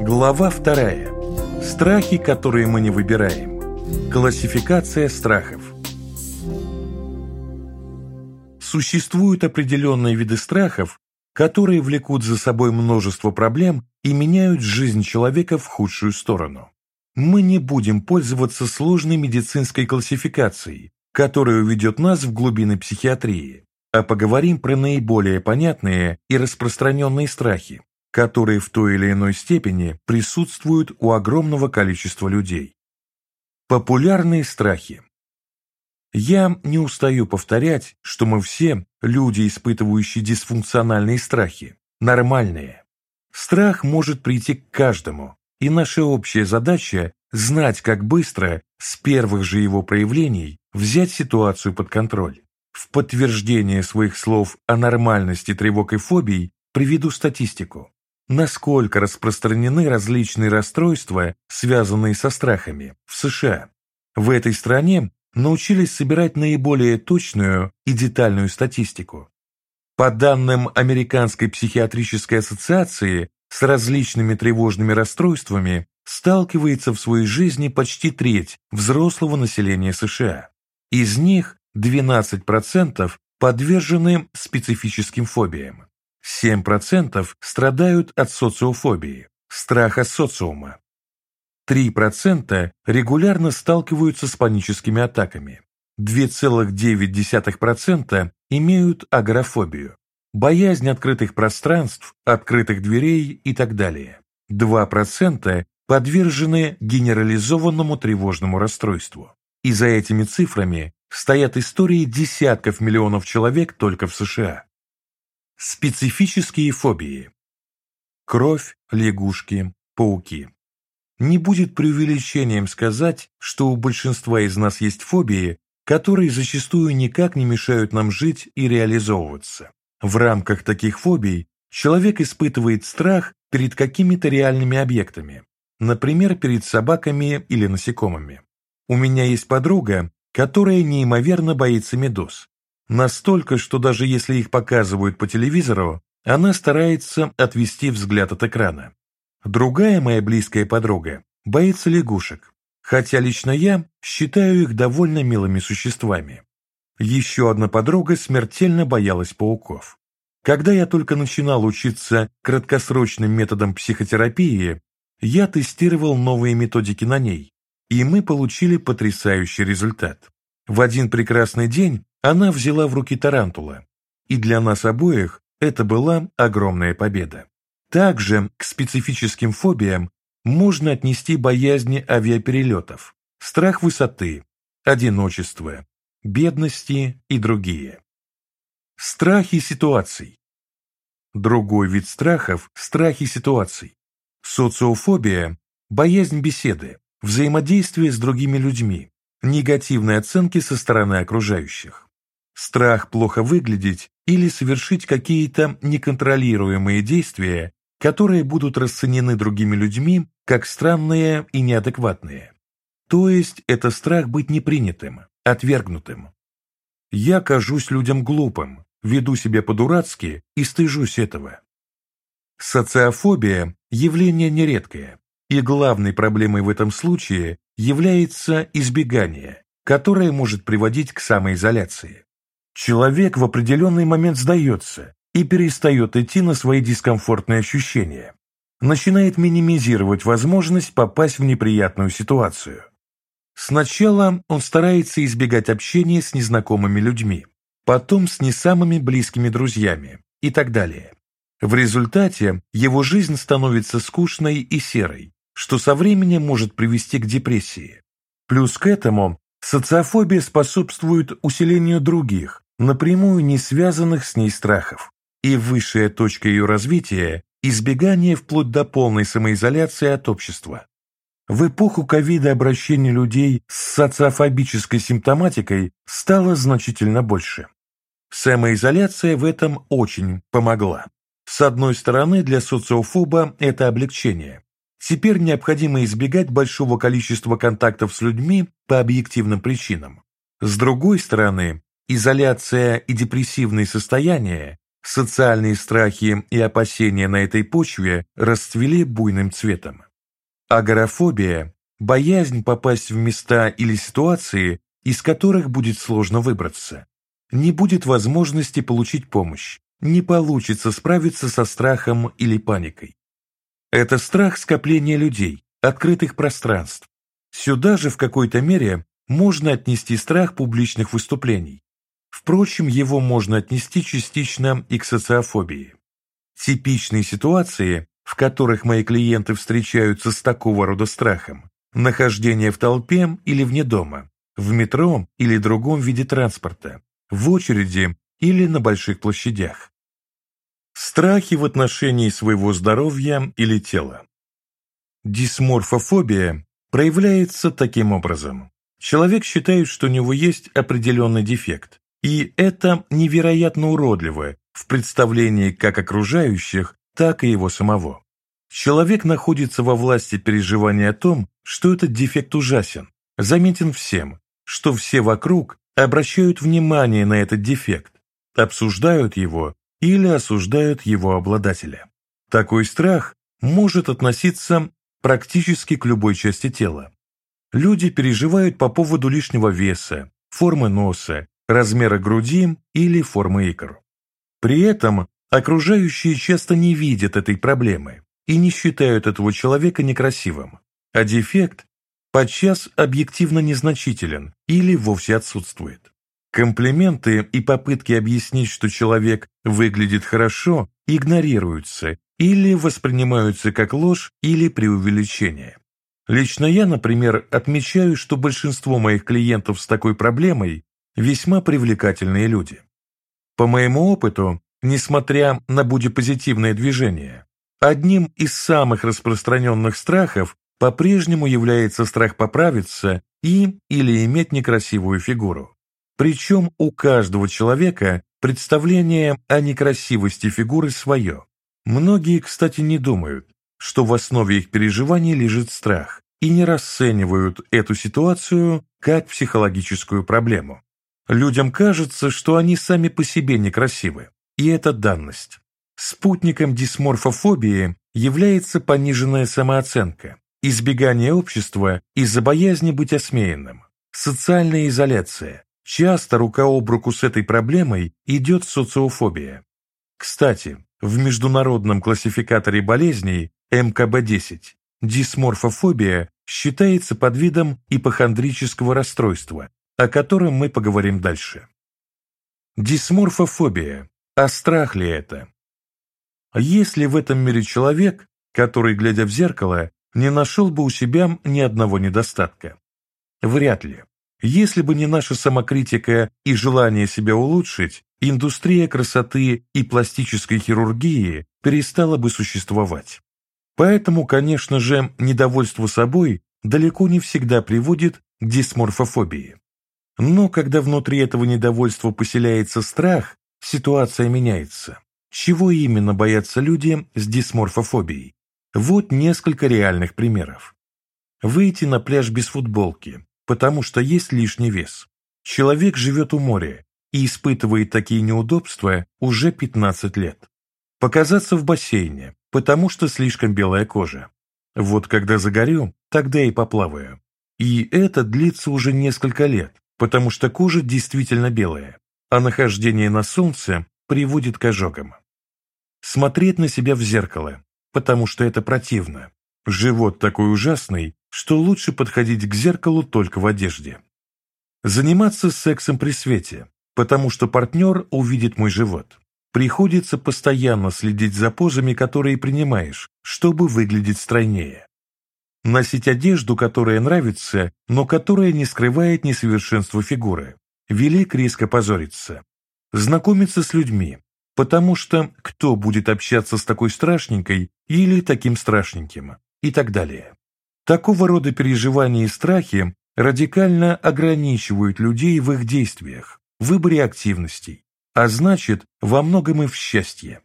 Глава вторая. Страхи, которые мы не выбираем. Классификация страхов. Существуют определенные виды страхов, которые влекут за собой множество проблем и меняют жизнь человека в худшую сторону. Мы не будем пользоваться сложной медицинской классификацией, которая уведет нас в глубины психиатрии, а поговорим про наиболее понятные и распространенные страхи, которые в той или иной степени присутствуют у огромного количества людей. Популярные страхи. Я не устаю повторять, что мы все, люди, испытывающие дисфункциональные страхи, нормальные. Страх может прийти к каждому, и наша общая задача – знать, как быстро, с первых же его проявлений, взять ситуацию под контроль. В подтверждение своих слов о нормальности тревог и фобий приведу статистику. Насколько распространены различные расстройства, связанные со страхами, в США. В этой стране научились собирать наиболее точную и детальную статистику. По данным Американской психиатрической ассоциации, с различными тревожными расстройствами сталкивается в своей жизни почти треть взрослого населения США. Из них 12% подвержены специфическим фобиям. 7% страдают от социофобии, страха социума. 3% регулярно сталкиваются с паническими атаками. 2,9% имеют агорафобию, боязнь открытых пространств, открытых дверей и так далее. 2% подвержены генерализованному тревожному расстройству. И за этими цифрами стоят истории десятков миллионов человек только в США. Специфические фобии. Кровь, лягушки, пауки. Не будет преувеличением сказать, что у большинства из нас есть фобии, которые зачастую никак не мешают нам жить и реализовываться. В рамках таких фобий человек испытывает страх перед какими-то реальными объектами, например, перед собаками или насекомыми. У меня есть подруга, которая неимоверно боится медуз. Настолько, что даже если их показывают по телевизору, она старается отвести взгляд от экрана. Другая моя близкая подруга боится лягушек, хотя лично я считаю их довольно милыми существами. Еще одна подруга смертельно боялась пауков. Когда я только начинал учиться краткосрочным методам психотерапии, я тестировал новые методики на ней, и мы получили потрясающий результат. В один прекрасный день она взяла в руки тарантула, и для нас обоих это была огромная победа. Также к специфическим фобиям можно отнести боязни авиаперелетов, страх высоты, одиночество, бедности и другие. Страхи ситуаций. Другой вид страхов – страхи ситуаций. Социофобия – боязнь беседы, взаимодействия с другими людьми, негативные оценки со стороны окружающих. Страх плохо выглядеть или совершить какие-то неконтролируемые действия которые будут расценены другими людьми как странные и неадекватные. То есть это страх быть непринятым, отвергнутым. Я кажусь людям глупым, веду себя по-дурацки и стыжусь этого. Социофобия – явление нередкое, и главной проблемой в этом случае является избегание, которое может приводить к самоизоляции. Человек в определенный момент сдается и перестает идти на свои дискомфортные ощущения, начинает минимизировать возможность попасть в неприятную ситуацию. Сначала он старается избегать общения с незнакомыми людьми, потом с не самыми близкими друзьями и так далее. В результате его жизнь становится скучной и серой, что со временем может привести к депрессии. Плюс к этому социофобия способствует усилению других, напрямую не связанных с ней страхов и высшая точка ее развития – избегание вплоть до полной самоизоляции от общества. В эпоху ковида обращение людей с социофобической симптоматикой стало значительно больше. Самоизоляция в этом очень помогла. С одной стороны, для социофоба это облегчение. Теперь необходимо избегать большого количества контактов с людьми по объективным причинам. С другой стороны, изоляция и депрессивные состояния Социальные страхи и опасения на этой почве расцвели буйным цветом. Агорафобия – боязнь попасть в места или ситуации, из которых будет сложно выбраться. Не будет возможности получить помощь, не получится справиться со страхом или паникой. Это страх скопления людей, открытых пространств. Сюда же в какой-то мере можно отнести страх публичных выступлений. Впрочем, его можно отнести частично и к социофобии. Типичные ситуации, в которых мои клиенты встречаются с такого рода страхом, нахождение в толпе или вне дома, в метро или другом виде транспорта, в очереди или на больших площадях. Страхи в отношении своего здоровья или тела. Дисморфофобия проявляется таким образом. Человек считает, что у него есть определенный дефект, и это невероятно уродливо в представлении как окружающих, так и его самого. Человек находится во власти переживания о том, что этот дефект ужасен, заметен всем, что все вокруг обращают внимание на этот дефект, обсуждают его или осуждают его обладателя. Такой страх может относиться практически к любой части тела. Люди переживают по поводу лишнего веса, формы носа, размера груди или формы икр. При этом окружающие часто не видят этой проблемы и не считают этого человека некрасивым, а дефект подчас объективно незначителен или вовсе отсутствует. Комплименты и попытки объяснить, что человек выглядит хорошо, игнорируются или воспринимаются как ложь или преувеличение. Лично я, например, отмечаю, что большинство моих клиентов с такой проблемой весьма привлекательные люди. По моему опыту, несмотря на бодипозитивное движение, одним из самых распространенных страхов по-прежнему является страх поправиться и или иметь некрасивую фигуру. Причем у каждого человека представление о некрасивости фигуры свое. Многие, кстати, не думают, что в основе их переживаний лежит страх, и не расценивают эту ситуацию как психологическую проблему. Людям кажется, что они сами по себе некрасивы, и это данность. Спутником дисморфофобии является пониженная самооценка, избегание общества из-за боязни быть осмеянным, социальная изоляция, Часто рука об руку с этой проблемой идет социофобия. Кстати, в международном классификаторе болезней МКБ-10 дисморфофобия считается подвидом ипохондрического расстройства, о котором мы поговорим дальше. Дисморфофобия. А страх ли это? Есть ли в этом мире человек, который, глядя в зеркало, не нашел бы у себя ни одного недостатка? Вряд ли. Если бы не наша самокритика и желание себя улучшить, индустрия красоты и пластической хирургии перестала бы существовать. Поэтому, конечно же, недовольство собой далеко не всегда приводит к дисморфофобии. Но когда внутри этого недовольства поселяется страх, ситуация меняется. Чего именно боятся люди с дисморфофобией? Вот несколько реальных примеров. Выйти на пляж без футболки, потому что есть лишний вес. Человек живет у моря и испытывает такие неудобства уже 15 лет. Показаться в бассейне, потому что слишком белая кожа. Вот когда загорю, тогда и поплаваю. И это длится уже несколько лет, потому что кожа действительно белая, а нахождение на солнце приводит к ожогам. Смотреть на себя в зеркало, потому что это противно. Живот такой ужасный, что лучше подходить к зеркалу только в одежде. Заниматься сексом при свете, потому что партнер увидит мой живот. Приходится постоянно следить за позами, которые принимаешь, чтобы выглядеть стройнее. Носить одежду, которая нравится, но которая не скрывает несовершенство фигуры. Велик риск опозориться. Знакомиться с людьми, потому что кто будет общаться с такой страшненькой или таким страшненьким, и так далее. Такого рода переживания и страхи радикально ограничивают людей в их действиях, выборе активностей, а значит, во многом и в счастье.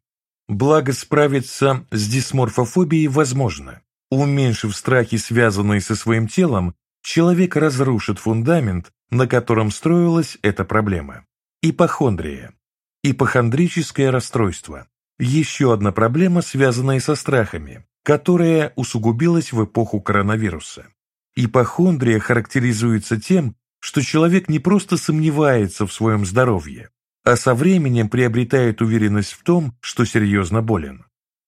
Благо справиться с дисморфофобией возможно. Уменьшив страхи, связанные со своим телом, человек разрушит фундамент, на котором строилась эта проблема. Ипохондрия. ипохондрическое расстройство. Еще одна проблема, связанная со страхами, которая усугубилась в эпоху коронавируса. Ипохондрия характеризуется тем, что человек не просто сомневается в своем здоровье, а со временем приобретает уверенность в том, что серьезно болен.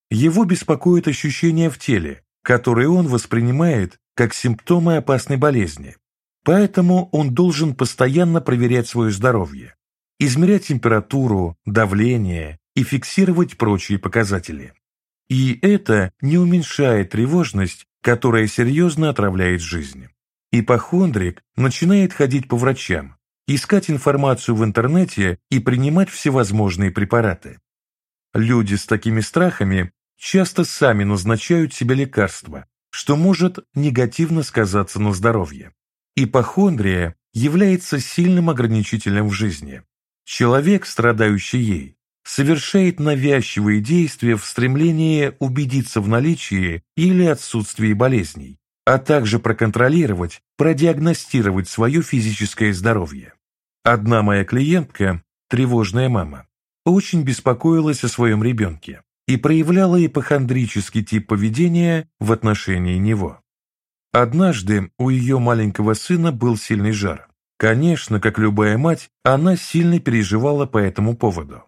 Его беспокоит ощущение в теле, которые он воспринимает как симптомы опасной болезни. Поэтому он должен постоянно проверять свое здоровье, измерять температуру, давление и фиксировать прочие показатели. И это не уменьшает тревожность, которая серьезно отравляет жизнь. Ипохондрик начинает ходить по врачам, искать информацию в интернете и принимать всевозможные препараты. Люди с такими страхами часто сами назначают себе лекарства, что может негативно сказаться на здоровье. Ипохондрия является сильным ограничителем в жизни. Человек, страдающий ей, совершает навязчивые действия в стремлении убедиться в наличии или отсутствии болезней, а также проконтролировать, продиагностировать свое физическое здоровье. Одна моя клиентка, тревожная мама, очень беспокоилась о своем ребенке и проявляла ипохондрический тип поведения в отношении него. Однажды у ее маленького сына был сильный жар. Конечно, как любая мать, она сильно переживала по этому поводу.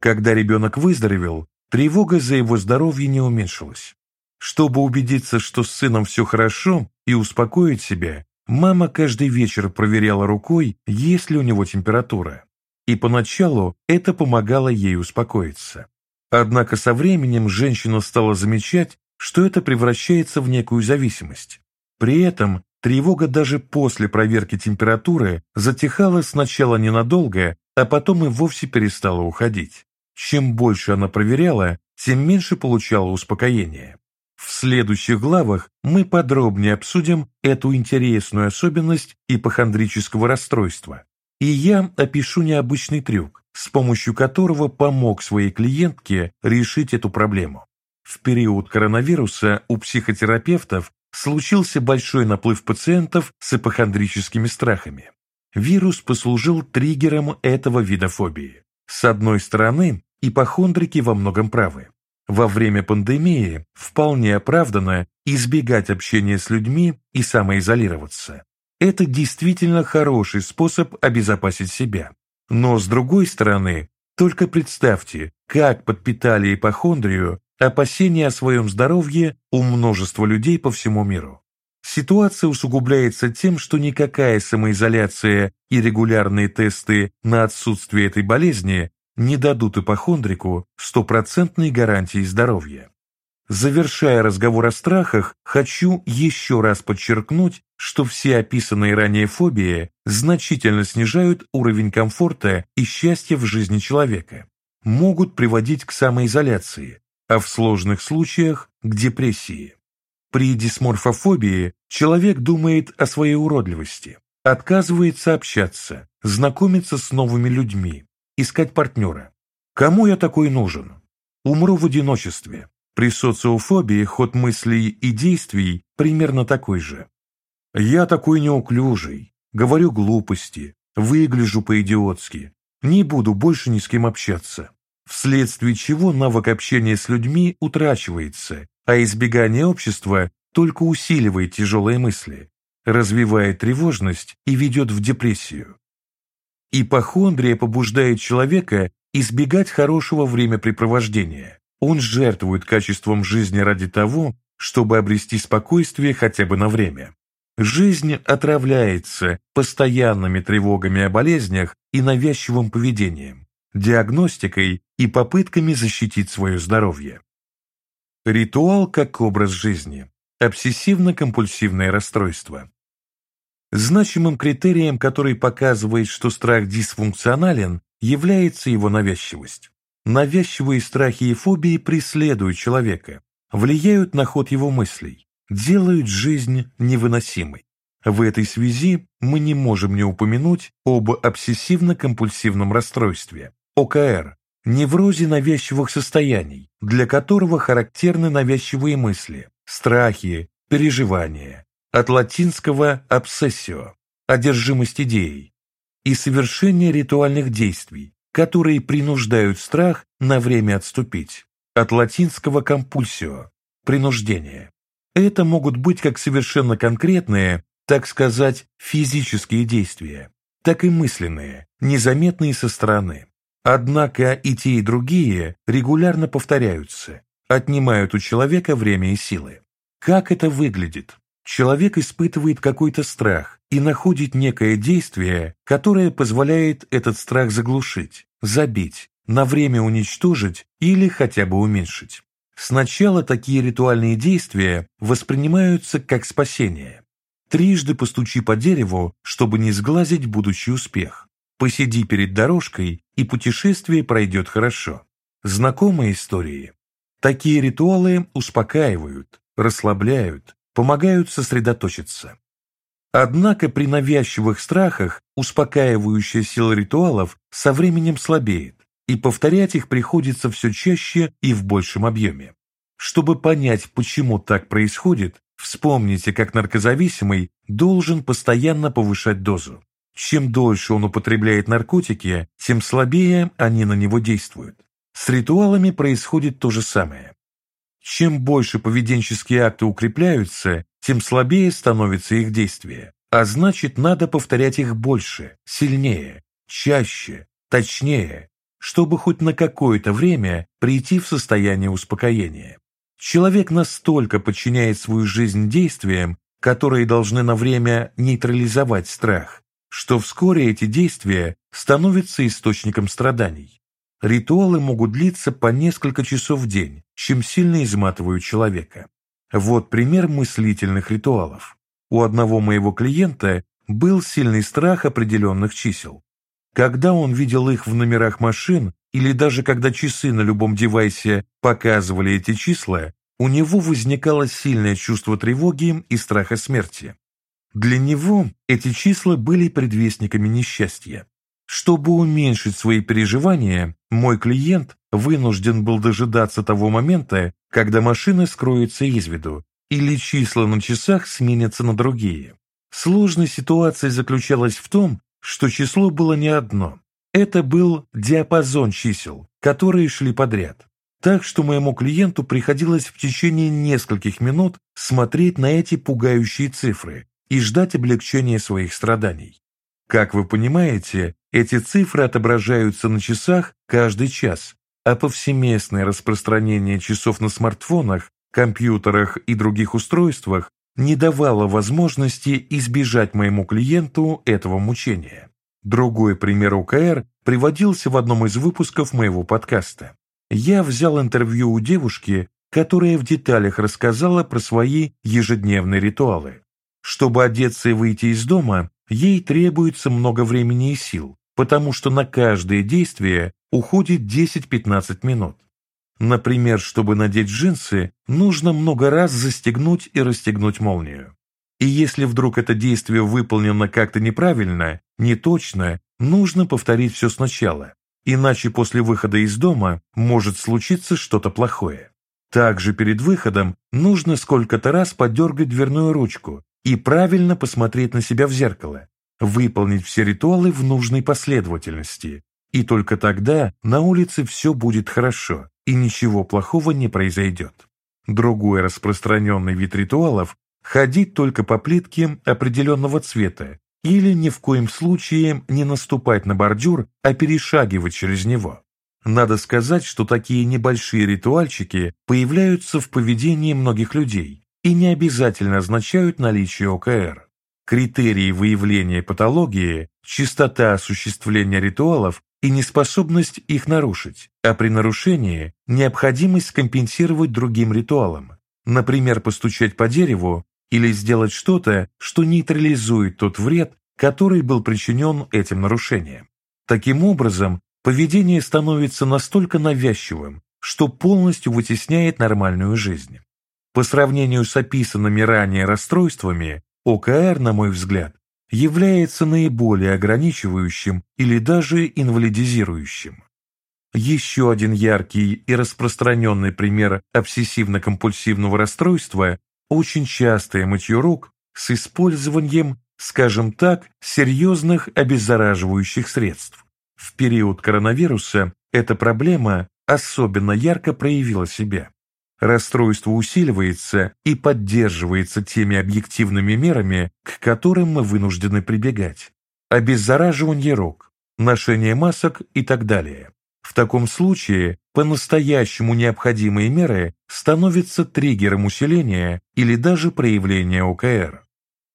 Когда ребенок выздоровел, тревога за его здоровье не уменьшилась. Чтобы убедиться, что с сыном все хорошо, и успокоить себя, Мама каждый вечер проверяла рукой, есть ли у него температура. И поначалу это помогало ей успокоиться. Однако со временем женщина стала замечать, что это превращается в некую зависимость. При этом тревога даже после проверки температуры затихала сначала ненадолго, а потом и вовсе перестала уходить. Чем больше она проверяла, тем меньше получала успокоения. В следующих главах мы подробнее обсудим эту интересную особенность ипохондрического расстройства. И я опишу необычный трюк, с помощью которого помог своей клиентке решить эту проблему. В период коронавируса у психотерапевтов случился большой наплыв пациентов с ипохондрическими страхами. Вирус послужил триггером этого вида фобии. С одной стороны, ипохондрики во многом правы. Во время пандемии вполне оправдано избегать общения с людьми и самоизолироваться. Это действительно хороший способ обезопасить себя. Но с другой стороны, только представьте, как подпитали ипохондрию опасения о своем здоровье у множества людей по всему миру. Ситуация усугубляется тем, что никакая самоизоляция и регулярные тесты на отсутствие этой болезни не дадут ипохондрику стопроцентной гарантии здоровья. Завершая разговор о страхах, хочу еще раз подчеркнуть, что все описанные ранее фобии значительно снижают уровень комфорта и счастья в жизни человека, могут приводить к самоизоляции, а в сложных случаях – к депрессии. При дисморфофобии человек думает о своей уродливости, отказывается общаться, знакомиться с новыми людьми, искать партнера. Кому я такой нужен? Умру в одиночестве. При социофобии ход мыслей и действий примерно такой же. Я такой неуклюжий, говорю глупости, выгляжу по-идиотски, не буду больше ни с кем общаться. Вследствие чего навык общения с людьми утрачивается, а избегание общества только усиливает тяжелые мысли, развивает тревожность и ведет в депрессию. Ипохондрия побуждает человека избегать хорошего времяпрепровождения. Он жертвует качеством жизни ради того, чтобы обрести спокойствие хотя бы на время. Жизнь отравляется постоянными тревогами о болезнях и навязчивым поведением, диагностикой и попытками защитить свое здоровье. Ритуал как образ жизни. Обсессивно-компульсивное расстройство. Значимым критерием, который показывает, что страх дисфункционален, является его навязчивость. Навязчивые страхи и фобии преследуют человека, влияют на ход его мыслей, делают жизнь невыносимой. В этой связи мы не можем не упомянуть об обсессивно-компульсивном расстройстве, ОКР, неврозе навязчивых состояний, для которого характерны навязчивые мысли, страхи, переживания, от латинского «обсессио» – одержимость идеей, и совершение ритуальных действий, которые принуждают страх на время отступить. От латинского «compulsio» – принуждение. Это могут быть как совершенно конкретные, так сказать, физические действия, так и мысленные, незаметные со стороны. Однако и те, и другие регулярно повторяются, отнимают у человека время и силы. Как это выглядит? Человек испытывает какой-то страх и находит некое действие, которое позволяет этот страх заглушить, забить, на время уничтожить или хотя бы уменьшить. Сначала такие ритуальные действия воспринимаются как спасение. Трижды постучи по дереву, чтобы не сглазить будущий успех. Посиди перед дорожкой, и путешествие пройдет хорошо. Знакомые истории. Такие ритуалы успокаивают, расслабляют, помогают сосредоточиться. Однако при навязчивых страхах успокаивающая сила ритуалов со временем слабеет, и повторять их приходится все чаще и в большем объеме. Чтобы понять, почему так происходит, вспомните, как наркозависимый должен постоянно повышать дозу. Чем дольше он употребляет наркотики, тем слабее они на него действуют. С ритуалами происходит то же самое. Чем больше поведенческие акты укрепляются, тем слабее становится их действие. А значит, надо повторять их больше, сильнее, чаще, точнее, чтобы хоть на какое-то время прийти в состояние успокоения. Человек настолько подчиняет свою жизнь действиям, которые должны на время нейтрализовать страх, что вскоре эти действия становятся источником страданий. Ритуалы могут длиться по несколько часов в день, чем сильно изматывают человека. Вот пример мыслительных ритуалов. У одного моего клиента был сильный страх определенных чисел. Когда он видел их в номерах машин или даже когда часы на любом девайсе показывали эти числа, у него возникало сильное чувство тревоги и страха смерти. Для него эти числа были предвестниками несчастья. Чтобы уменьшить свои переживания, мой клиент вынужден был дожидаться того момента, когда машина скроется из виду, или числа на часах сменятся на другие. Сложность ситуации заключалась в том, что число было не одно. Это был диапазон чисел, которые шли подряд. Так что моему клиенту приходилось в течение нескольких минут смотреть на эти пугающие цифры и ждать облегчения своих страданий. Как вы понимаете, эти цифры отображаются на часах каждый час, а повсеместное распространение часов на смартфонах, компьютерах и других устройствах не давало возможности избежать моему клиенту этого мучения. Другой пример ОКР приводился в одном из выпусков моего подкаста. Я взял интервью у девушки, которая в деталях рассказала про свои ежедневные ритуалы. Чтобы одеться и выйти из дома, ей требуется много времени и сил, потому что на каждое действие уходит 10-15 минут. Например, чтобы надеть джинсы, нужно много раз застегнуть и расстегнуть молнию. И если вдруг это действие выполнено как-то неправильно, неточно, нужно повторить все сначала, иначе после выхода из дома может случиться что-то плохое. Также перед выходом нужно сколько-то раз подергать дверную ручку, и правильно посмотреть на себя в зеркало, выполнить все ритуалы в нужной последовательности, и только тогда на улице все будет хорошо и ничего плохого не произойдет. Другой распространенный вид ритуалов – ходить только по плитке определенного цвета или ни в коем случае не наступать на бордюр, а перешагивать через него. Надо сказать, что такие небольшие ритуальчики появляются в поведении многих людей, и не обязательно означают наличие ОКР. Критерии выявления патологии, частота осуществления ритуалов и неспособность их нарушить, а при нарушении необходимость компенсировать другим ритуалом, например, постучать по дереву или сделать что-то, что нейтрализует тот вред, который был причинен этим нарушением. Таким образом, поведение становится настолько навязчивым, что полностью вытесняет нормальную жизнь. По сравнению с описанными ранее расстройствами, ОКР, на мой взгляд, является наиболее ограничивающим или даже инвалидизирующим. Еще один яркий и распространенный пример обсессивно-компульсивного расстройства – очень частое мытье рук с использованием, скажем так, серьезных обеззараживающих средств. в период коронавируса эта проблема особенно ярко проявила себя. Расстройство усиливается и поддерживается теми объективными мерами, к которым мы вынуждены прибегать. Обеззараживание рук, ношение масок и так далее. В таком случае по-настоящему необходимые меры становятся триггером усиления или даже проявления ОКР.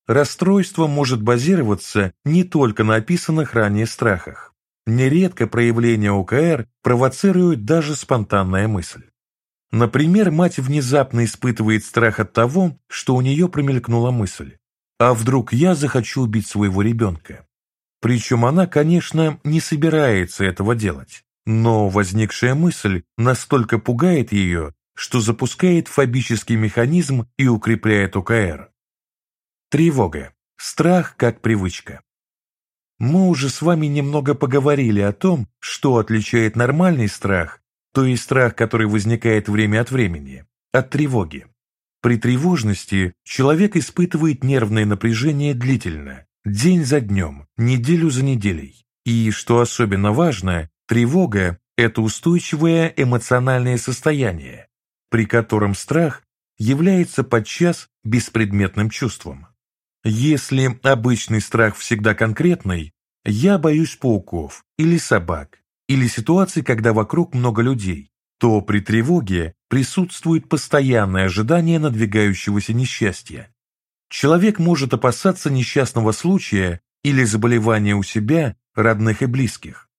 Расстройство может базироваться не только на описанных ранее страхах. Нередко проявление ОКР провоцирует даже спонтанная мысль. Например, мать внезапно испытывает страх от того, что у нее промелькнула мысль «А вдруг я захочу убить своего ребенка?» Причем она, конечно, не собирается этого делать, но возникшая мысль настолько пугает ее, что запускает фобический механизм и укрепляет ОКР. Тревога. Страх как привычка. Мы уже с вами немного поговорили о том, что отличает нормальный страх, то есть страх, который возникает время от времени, от тревоги. При тревожности человек испытывает нервное напряжение длительно, день за днем, неделю за неделей. И, что особенно важно, тревога – это устойчивое эмоциональное состояние, при котором страх является подчас беспредметным чувством. Если обычный страх всегда конкретный, я боюсь пауков или собак, или ситуаций, когда вокруг много людей, то при тревоге присутствует постоянное ожидание надвигающегося несчастья. Человек может опасаться несчастного случая или заболевания у себя, родных и близких.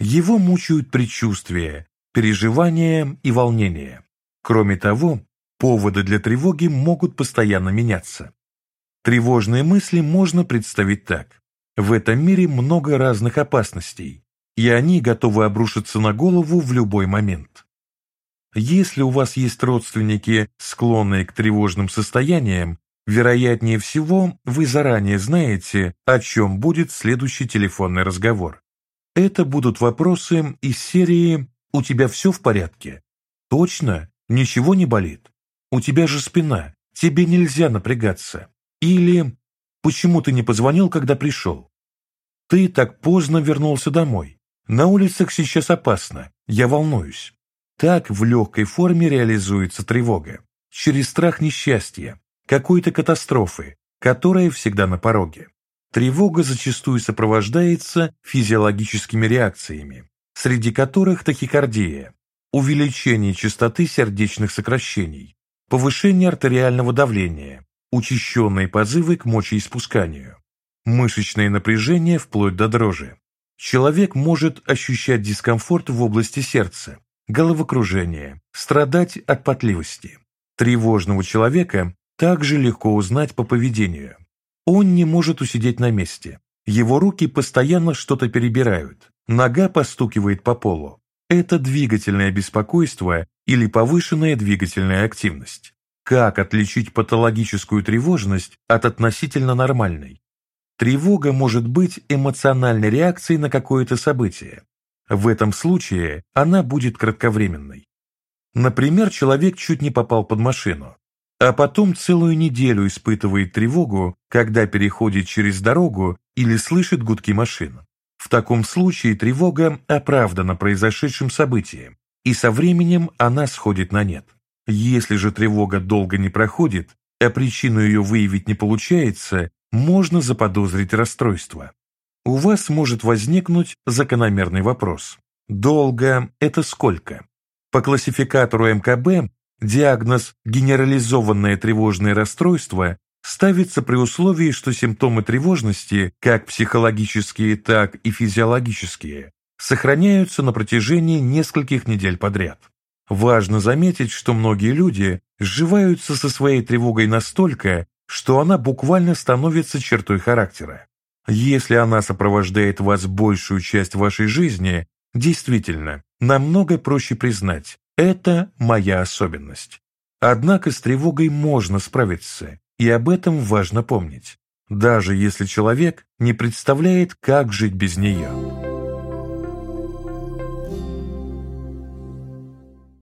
Его мучают предчувствия, переживания и волнения. Кроме того, поводы для тревоги могут постоянно меняться. Тревожные мысли можно представить так. В этом мире много разных опасностей, и они готовы обрушиться на голову в любой момент. Если у вас есть родственники, склонные к тревожным состояниям, вероятнее всего, вы заранее знаете, о чем будет следующий телефонный разговор. Это будут вопросы из серии «У тебя все в порядке?» «Точно? Ничего не болит? У тебя же спина, тебе нельзя напрягаться. Или «Почему ты не позвонил, когда пришел?» «Ты так поздно вернулся домой. На улицах сейчас опасно, я волнуюсь». Так в легкой форме реализуется тревога. Через страх несчастья, какой-то катастрофы, которая всегда на пороге. Тревога зачастую сопровождается физиологическими реакциями, среди которых тахикардия, увеличение частоты сердечных сокращений, повышение артериального давления, учащенные позывы к мочеиспусканию, мышечное напряжение вплоть до дрожи. Человек может ощущать дискомфорт в области сердца, головокружение, страдать от потливости. Тревожного человека также легко узнать по поведению. Он не может усидеть на месте. Его руки постоянно что-то перебирают, нога постукивает по полу. Это двигательное беспокойство или повышенная двигательная активность. Как отличить патологическую тревожность от относительно нормальной? Тревога может быть эмоциональной реакцией на какое-то событие. В этом случае она будет кратковременной. Например, человек чуть не попал под машину, а потом целую неделю испытывает тревогу, когда переходит через дорогу или слышит гудки машин. В таком случае тревога оправдана произошедшим событием, и со временем она сходит на нет. Если же тревога долго не проходит, а причину ее выявить не получается, можно заподозрить расстройство. У вас может возникнуть закономерный вопрос. Долго – это сколько? По классификатору МКБ диагноз «генерализованное тревожное расстройство» ставится при условии, что симптомы тревожности, как психологические, так и физиологические, сохраняются на протяжении нескольких недель подряд. Важно заметить, что многие люди сживаются со своей тревогой настолько, что она буквально становится чертой характера. Если она сопровождает вас большую часть вашей жизни, действительно, намного проще признать «это моя особенность». Однако с тревогой можно справиться, и об этом важно помнить, даже если человек не представляет, как жить без нее.